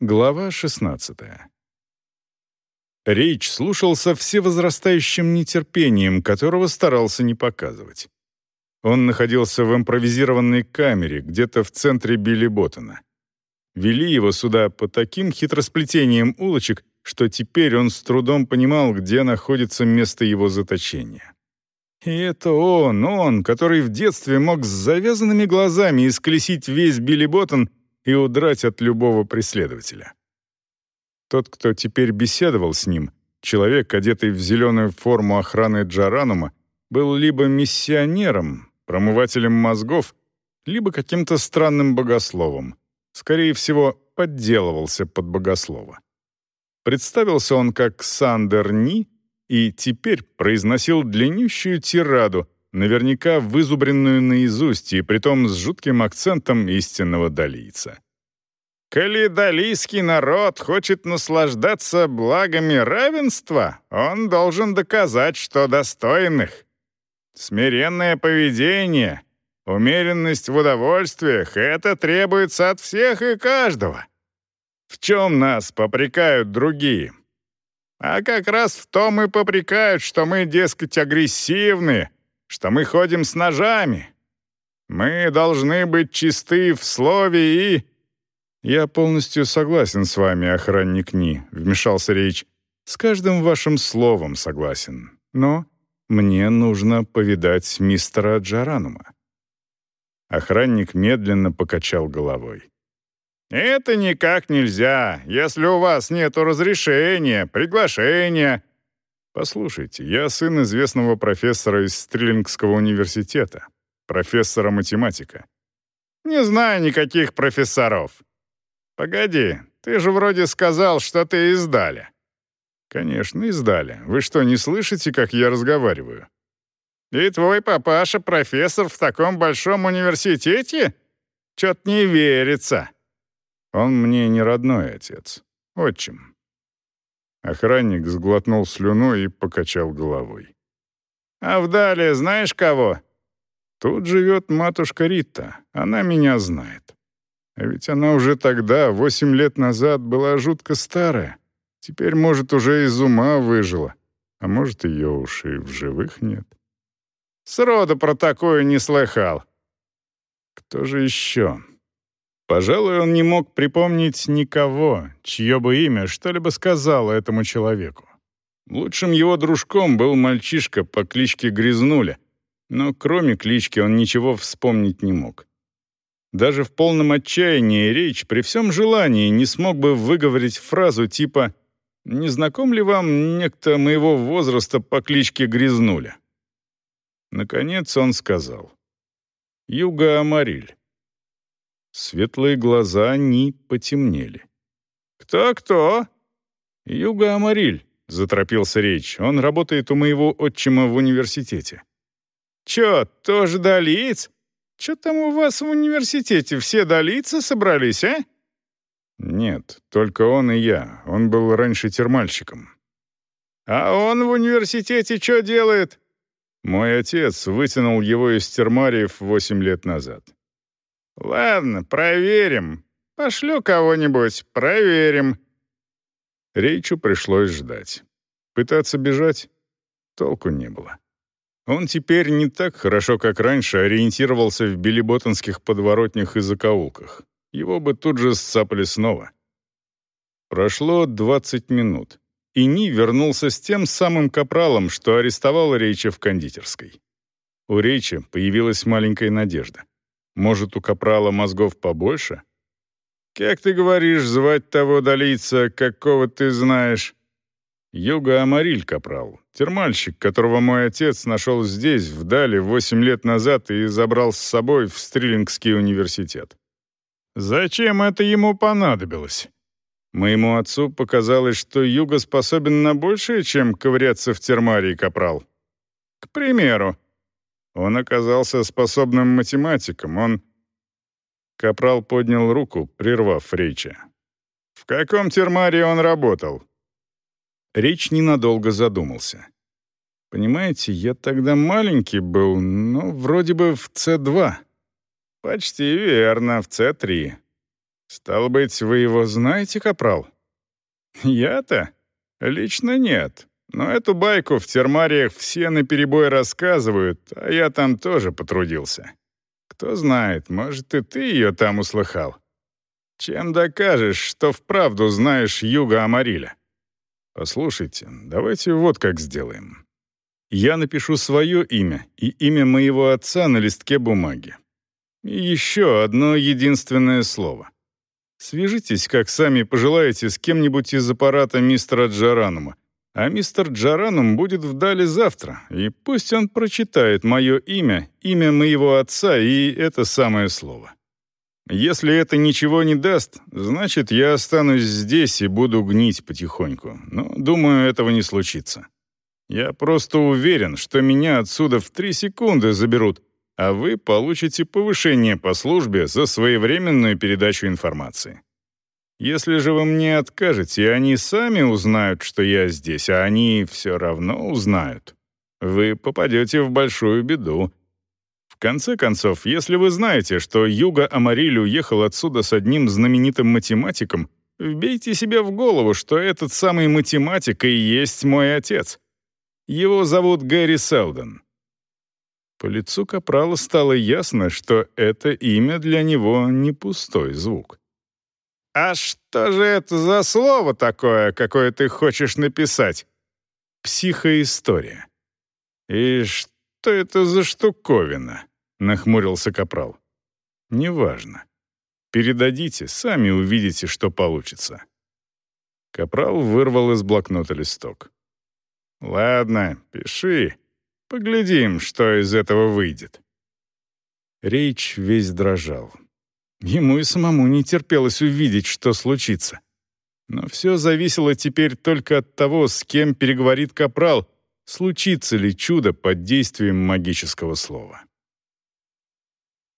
Глава 16. Рейч слушал со всевозрастающим нетерпением, которого старался не показывать. Он находился в импровизированной камере, где-то в центре Билли Боттона. Вели его сюда по таким хитросплетениям улочек, что теперь он с трудом понимал, где находится место его заточения. И это он, он, который в детстве мог с завязанными глазами исколесить весь Билли Боттон и удрать от любого преследователя. Тот, кто теперь беседовал с ним, человек, одетый в зеленую форму охраны Джаранума, был либо миссионером, промывателем мозгов, либо каким-то странным богословом. Скорее всего, подделывался под богослова. Представился он как Сандер Ни и теперь произносил длиннющую тираду, наверняка вызубренную наизусть и притом с жутким акцентом истинного далийца. «Коли далийский народ хочет наслаждаться благами равенства, он должен доказать, что достоин их. Смиренное поведение, умеренность в удовольствиях — это требуется от всех и каждого. В чем нас попрекают другие? А как раз в том и попрекают, что мы, дескать, агрессивные, что мы ходим с ножами. Мы должны быть чисты в слове и...» «Я полностью согласен с вами, охранник Ни», — вмешался Рейч. «С каждым вашим словом согласен. Но мне нужно повидать мистера Джаранума». Охранник медленно покачал головой. «Это никак нельзя, если у вас нет разрешения, приглашения, Послушайте, я сын известного профессора из Стрелингского университета, профессора математика. Не знаю никаких профессоров. Погоди, ты же вроде сказал, что ты издали. Конечно, издали. Вы что, не слышите, как я разговариваю? И твой папаша профессор в таком большом университете? Чё-то не верится. Он мне не родной отец. Отчим. Охранник сглотнул слюну и покачал головой. «А вдали знаешь кого?» «Тут живет матушка Рита. Она меня знает. А ведь она уже тогда, восемь лет назад, была жутко старая. Теперь, может, уже из ума выжила. А может, ее уж и в живых нет. Сроду про такое не слыхал. Кто же еще? Пожалуй, он не мог припомнить никого, чье бы имя что-либо сказало этому человеку. Лучшим его дружком был мальчишка по кличке Грязнуля, но кроме клички он ничего вспомнить не мог. Даже в полном отчаянии речь при всем желании не смог бы выговорить фразу типа «Не знаком ли вам некто моего возраста по кличке Грязнуля?» Наконец он сказал «Юга Амариль». Светлые глаза не потемнели. «Кто-кто?» «Юга Амариль», — заторопился речь. «Он работает у моего отчима в университете». «Чё, тоже долиц? Чё там у вас в университете, все долицы собрались, а?» «Нет, только он и я. Он был раньше термальщиком». «А он в университете что делает?» Мой отец вытянул его из термариев восемь лет назад. «Ладно, проверим. Пошлю кого-нибудь, проверим». Рейчу пришлось ждать. Пытаться бежать толку не было. Он теперь не так хорошо, как раньше, ориентировался в билиботтонских подворотнях и закоулках. Его бы тут же сцапали снова. Прошло 20 минут, и Ни вернулся с тем самым капралом, что арестовал Рейча в кондитерской. У Рейча появилась маленькая надежда. Может, у капрала мозгов побольше? Как ты говоришь, звать того долийца, какого ты знаешь? Юга Амариль капрал, термальщик, которого мой отец нашел здесь, вдали, восемь лет назад и забрал с собой в Стрилингский университет. Зачем это ему понадобилось? Моему отцу показалось, что Юга способен на большее, чем ковыряться в термарии капрал. К примеру, он оказался способным математиком. Он... Капрал поднял руку, прервав Реча. «В каком термарии он работал?» Речь ненадолго задумался. «Понимаете, я тогда маленький был, но вроде бы в С2». «Почти верно, в С3». «Стало быть, вы его знаете, Капрал?» «Я-то? Лично нет. Но эту байку в термариях все наперебой рассказывают, а я там тоже потрудился. Кто знает, может, и ты ее там услыхал. Чем докажешь, что вправду знаешь Юга Амариля? Послушайте, давайте вот как сделаем. Я напишу свое имя и имя моего отца на листке бумаги. И еще одно единственное слово. Свяжитесь, как сами пожелаете, с кем-нибудь из аппарата мистера Джаранума, а мистер Джаранум будет в Дале завтра, и пусть он прочитает мое имя, имя моего отца и это самое слово. Если это ничего не даст, значит, я останусь здесь и буду гнить потихоньку. Но, думаю, этого не случится. Я просто уверен, что меня отсюда в три секунды заберут, а вы получите повышение по службе за своевременную передачу информации. Если же вы мне откажете, они сами узнают, что я здесь, а они все равно узнают, вы попадете в большую беду. Конце концов, если вы знаете, что Юга Амариль уехал отсюда с одним знаменитым математиком, вбейте себе в голову, что этот самый математик и есть мой отец. Его зовут Гэри Селдон. По лицу Капрала стало ясно, что это имя для него не пустой звук. «А что же это за слово такое, какое ты хочешь написать?» «Психоистория». «И что это за штуковина?» — нахмурился Капрал. «Неважно. Передадите, сами увидите, что получится». Капрал вырвал из блокнота листок. «Ладно, пиши. Поглядим, что из этого выйдет». Рейч весь дрожал. Ему и самому не терпелось увидеть, что случится. Но все зависело теперь только от того, с кем переговорит Капрал, случится ли чудо под действием магического слова.